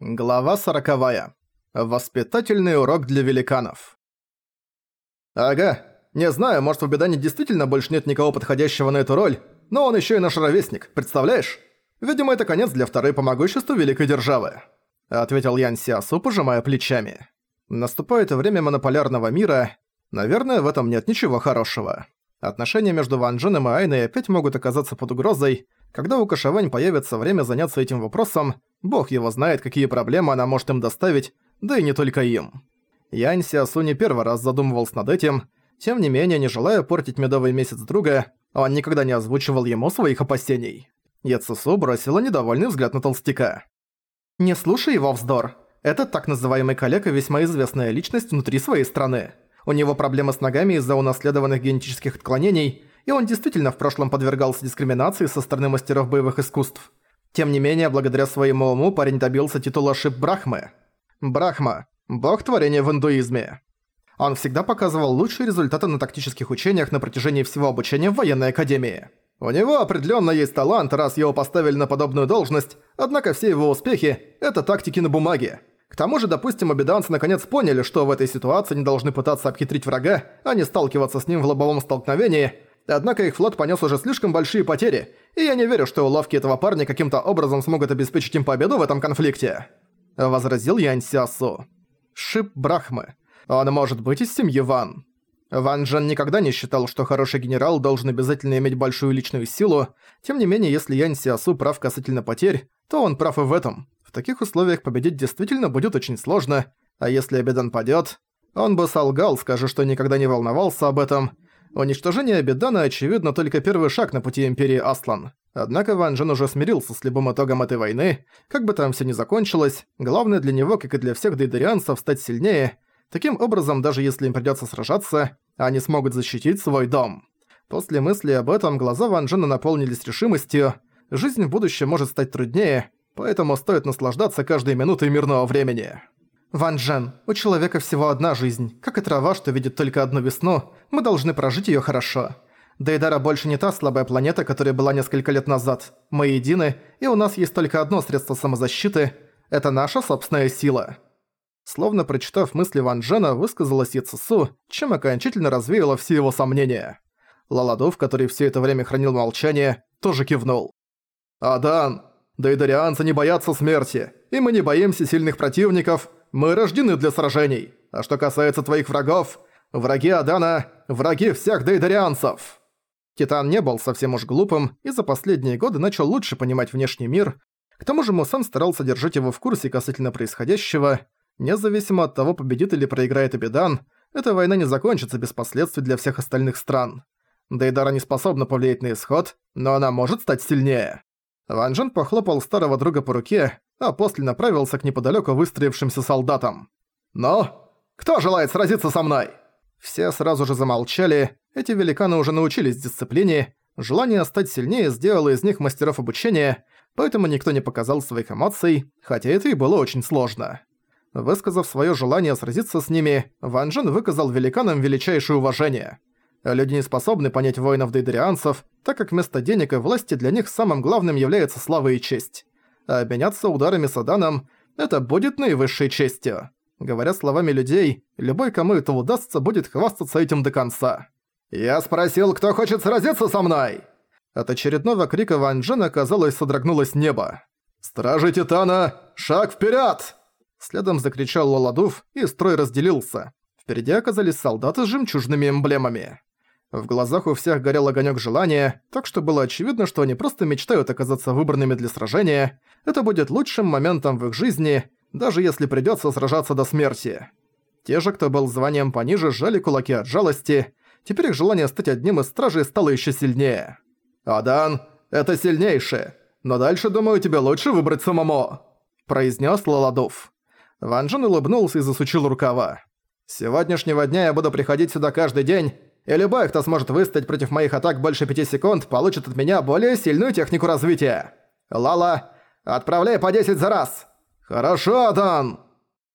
Глава сороковая. Воспитательный урок для великанов. Ага, не знаю, может в Бедане действительно больше нет никого подходящего на эту роль, но он еще и наш ровесник, представляешь? Видимо, это конец для второй по могуществу великой державы. Ответил Ян Сиасу, пожимая плечами. Наступает время монополярного мира. Наверное, в этом нет ничего хорошего. Отношения между Ван Дженом и Айной опять могут оказаться под угрозой, когда у Кашавань появится время заняться этим вопросом, бог его знает, какие проблемы она может им доставить, да и не только им. Янь Сиасу не первый раз задумывался над этим, тем не менее, не желая портить медовый месяц друга, он никогда не озвучивал ему своих опасений. Яцесу бросила недовольный взгляд на толстяка. «Не слушай его вздор. Этот так называемый коллега весьма известная личность внутри своей страны. У него проблемы с ногами из-за унаследованных генетических отклонений, и он действительно в прошлом подвергался дискриминации со стороны мастеров боевых искусств. Тем не менее, благодаря своему уму парень добился титула Шип Брахмы. Брахма – бог творения в индуизме. Он всегда показывал лучшие результаты на тактических учениях на протяжении всего обучения в военной академии. У него определенно есть талант, раз его поставили на подобную должность, однако все его успехи – это тактики на бумаге. К тому же, допустим, обиданцы наконец поняли, что в этой ситуации не должны пытаться обхитрить врага, а не сталкиваться с ним в лобовом столкновении – Однако их флот понес уже слишком большие потери, и я не верю, что уловки этого парня каким-то образом смогут обеспечить им победу в этом конфликте», — возразил Янь Сиасу. «Шип Брахмы. Он может быть из семьи Ван». Ван Джен никогда не считал, что хороший генерал должен обязательно иметь большую личную силу, тем не менее, если Янь Сиасу прав касательно потерь, то он прав и в этом. В таких условиях победить действительно будет очень сложно, а если Абедан падёт, он бы солгал, скажа, что никогда не волновался об этом, Уничтожение Абидана, очевидно, только первый шаг на пути Империи Аслан. Однако Ван Джен уже смирился с любым итогом этой войны. Как бы там все ни закончилось, главное для него, как и для всех дейдерианцев, стать сильнее. Таким образом, даже если им придется сражаться, они смогут защитить свой дом. После мысли об этом глаза Ван Джена наполнились решимостью. Жизнь в будущем может стать труднее, поэтому стоит наслаждаться каждой минутой мирного времени. «Ван Джен, у человека всего одна жизнь. Как и трава, что видит только одну весну, мы должны прожить её хорошо. Дейдара больше не та слабая планета, которая была несколько лет назад. Мы едины, и у нас есть только одно средство самозащиты – это наша собственная сила». Словно прочитав мысли Ван Джена, высказалась Яцесу, чем окончательно развеяла все его сомнения. Лаладов, который все это время хранил молчание, тоже кивнул. «Адан, дейдарианцы не боятся смерти, и мы не боимся сильных противников, мы рождены для сражений. А что касается твоих врагов, враги Адана – враги всех дейдарианцев». Титан не был совсем уж глупым и за последние годы начал лучше понимать внешний мир. К тому же Мусан старался держать его в курсе касательно происходящего. Независимо от того, победит или проиграет Абидан, эта война не закончится без последствий для всех остальных стран. Дейдара не способна повлиять на исход, но она может стать сильнее. Ван Джен похлопал старого друга по руке, а после направился к неподалёку выстроившимся солдатам. «Ну, кто желает сразиться со мной?» Все сразу же замолчали, эти великаны уже научились дисциплине, желание стать сильнее сделало из них мастеров обучения, поэтому никто не показал своих эмоций, хотя это и было очень сложно. Высказав своё желание сразиться с ними, Ван Джен выказал великанам величайшее уважение. Люди не способны понять воинов дейдерианцев, так как вместо денег и власти для них самым главным является слава и честь а обменяться ударами с Аданом – это будет наивысшей честью. Говоря словами людей, любой, кому это удастся, будет хвастаться этим до конца. «Я спросил, кто хочет сразиться со мной!» От очередного крика Ван Джена, казалось, содрогнулось небо. «Стражи Титана, шаг вперед! Следом закричал Лоладув, и строй разделился. Впереди оказались солдаты с жемчужными эмблемами. В глазах у всех горел огонек желания, так что было очевидно, что они просто мечтают оказаться выбранными для сражения. Это будет лучшим моментом в их жизни, даже если придется сражаться до смерти. Те же, кто был званием пониже, сжали кулаки от жалости. Теперь их желание стать одним из стражей стало еще сильнее. «Адан, это сильнейшее, но дальше, думаю, тебе лучше выбрать самому», – произнес Лаладов. Ван Джен улыбнулся и засучил рукава. «С сегодняшнего дня я буду приходить сюда каждый день и любой, кто сможет выстоять против моих атак больше пяти секунд, получит от меня более сильную технику развития. Лала, отправляй по 10 за раз!» «Хорошо, Адан!»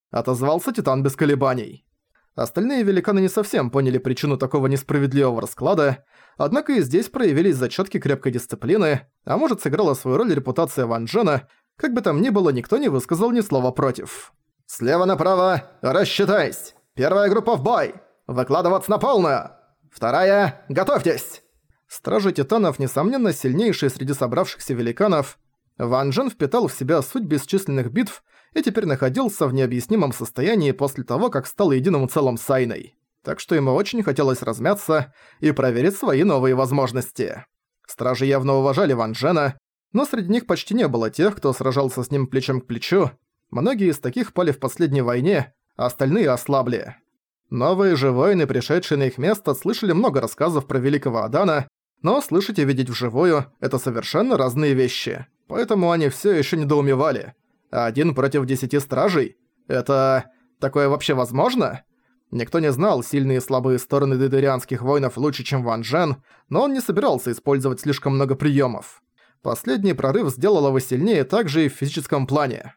Отозвался Титан без колебаний. Остальные великаны не совсем поняли причину такого несправедливого расклада, однако и здесь проявились зачатки крепкой дисциплины, а может сыграла свою роль репутация Ван Джена, Как бы там ни было, никто не высказал ни слова против. «Слева направо, рассчитайся! Первая группа в бой! Выкладываться на полную! Вторая, готовьтесь!» Стражи Титанов, несомненно, сильнейшие среди собравшихся великанов, Ван Джен впитал в себя суть бесчисленных битв и теперь находился в необъяснимом состоянии после того, как стал единым целым с Айной. Так что ему очень хотелось размяться и проверить свои новые возможности. Стражи явно уважали Ван Джена, но среди них почти не было тех, кто сражался с ним плечом к плечу. Многие из таких пали в последней войне, а остальные ослабли. Новые же воины, пришедшие на их место, слышали много рассказов про Великого Адана, но слышать и видеть вживую – это совершенно разные вещи. Поэтому они все еще недоумевали. Один против десяти стражей? Это... такое вообще возможно? Никто не знал сильные и слабые стороны дейдерианских воинов лучше, чем Ван Джен, но он не собирался использовать слишком много приемов. Последний прорыв сделал его сильнее также и в физическом плане.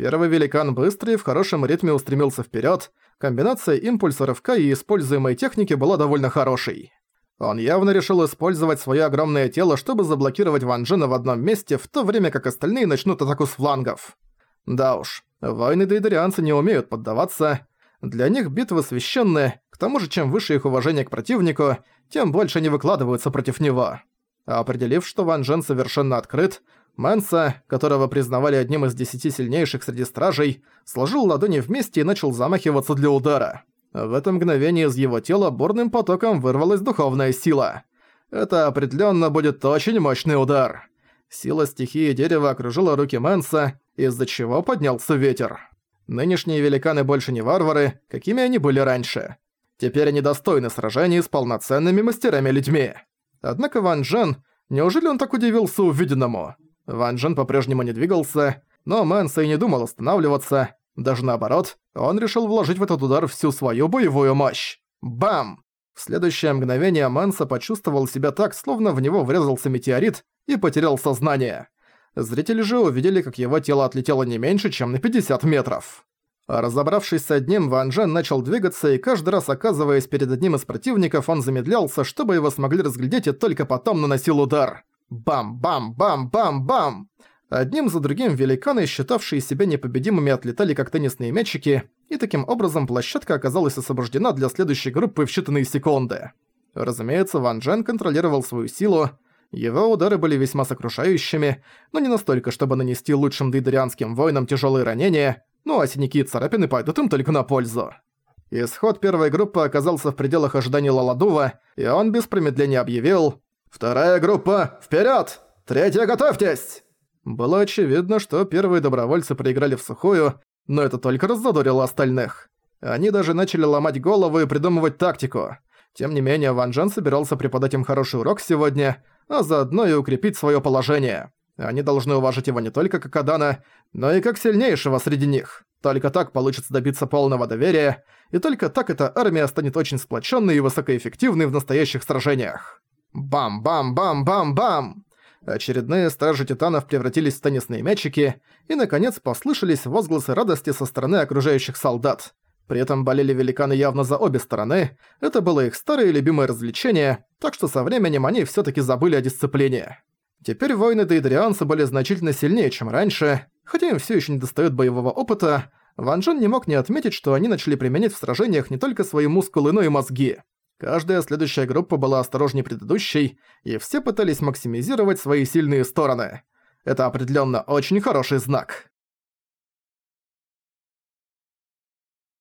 Первый великан быстрый в хорошем ритме устремился вперед. комбинация импульса рывка и используемой техники была довольно хорошей. Он явно решил использовать свое огромное тело, чтобы заблокировать Ван Джена в одном месте, в то время как остальные начнут атаку с флангов. Да уж, воины дейдерианцы не умеют поддаваться, для них битвы священные, к тому же чем выше их уважение к противнику, тем больше они выкладываются против него. Определив, что Ван Джен совершенно открыт, Мэнса, которого признавали одним из десяти сильнейших среди стражей, сложил ладони вместе и начал замахиваться для удара. В это мгновение из его тела бурным потоком вырвалась духовная сила. Это определенно будет очень мощный удар. Сила стихии дерева окружила руки Мэнса, из-за чего поднялся ветер. Нынешние великаны больше не варвары, какими они были раньше. Теперь они достойны сражений с полноценными мастерами-людьми. Однако Ван Джен, неужели он так удивился увиденному? Ван Джен по-прежнему не двигался, но Мэнса и не думал останавливаться. Даже наоборот, он решил вложить в этот удар всю свою боевую мощь. Бам! В следующее мгновение Мэнса почувствовал себя так, словно в него врезался метеорит и потерял сознание. Зрители же увидели, как его тело отлетело не меньше, чем на 50 метров. Разобравшись с одним, Ван Джен начал двигаться, и каждый раз оказываясь перед одним из противников, он замедлялся, чтобы его смогли разглядеть, и только потом наносил удар. Бам-бам-бам-бам-бам! Одним за другим великаны, считавшие себя непобедимыми, отлетали как теннисные мячики, и таким образом площадка оказалась освобождена для следующей группы в считанные секунды. Разумеется, Ван Джен контролировал свою силу, его удары были весьма сокрушающими, но не настолько, чтобы нанести лучшим дейдерианским воинам тяжелые ранения, ну а синяки и царапины пойдут им только на пользу. Исход первой группы оказался в пределах ожиданий Лаладува, и он без промедления объявил «Вторая группа, вперед! Третья, готовьтесь!» Было очевидно, что первые добровольцы проиграли в сухую, но это только раззадорило остальных. Они даже начали ломать головы и придумывать тактику. Тем не менее, Ван Джен собирался преподать им хороший урок сегодня, а заодно и укрепить свое положение. Они должны уважать его не только как Адана, но и как сильнейшего среди них. Только так получится добиться полного доверия, и только так эта армия станет очень сплоченной и высокоэффективной в настоящих сражениях. Бам-бам-бам-бам-бам! Очередные стражи титанов превратились в теннисные мячики, и, наконец, послышались возгласы радости со стороны окружающих солдат. При этом болели великаны явно за обе стороны, это было их старое любимое развлечение, так что со временем они всё-таки забыли о дисциплине. Теперь воины дейдрианцы были значительно сильнее, чем раньше, хотя им всё ещё недостаёт боевого опыта, Ван Джен не мог не отметить, что они начали применять в сражениях не только свои мускулы, но и мозги. Каждая следующая группа была осторожнее предыдущей, и все пытались максимизировать свои сильные стороны. Это определённо очень хороший знак.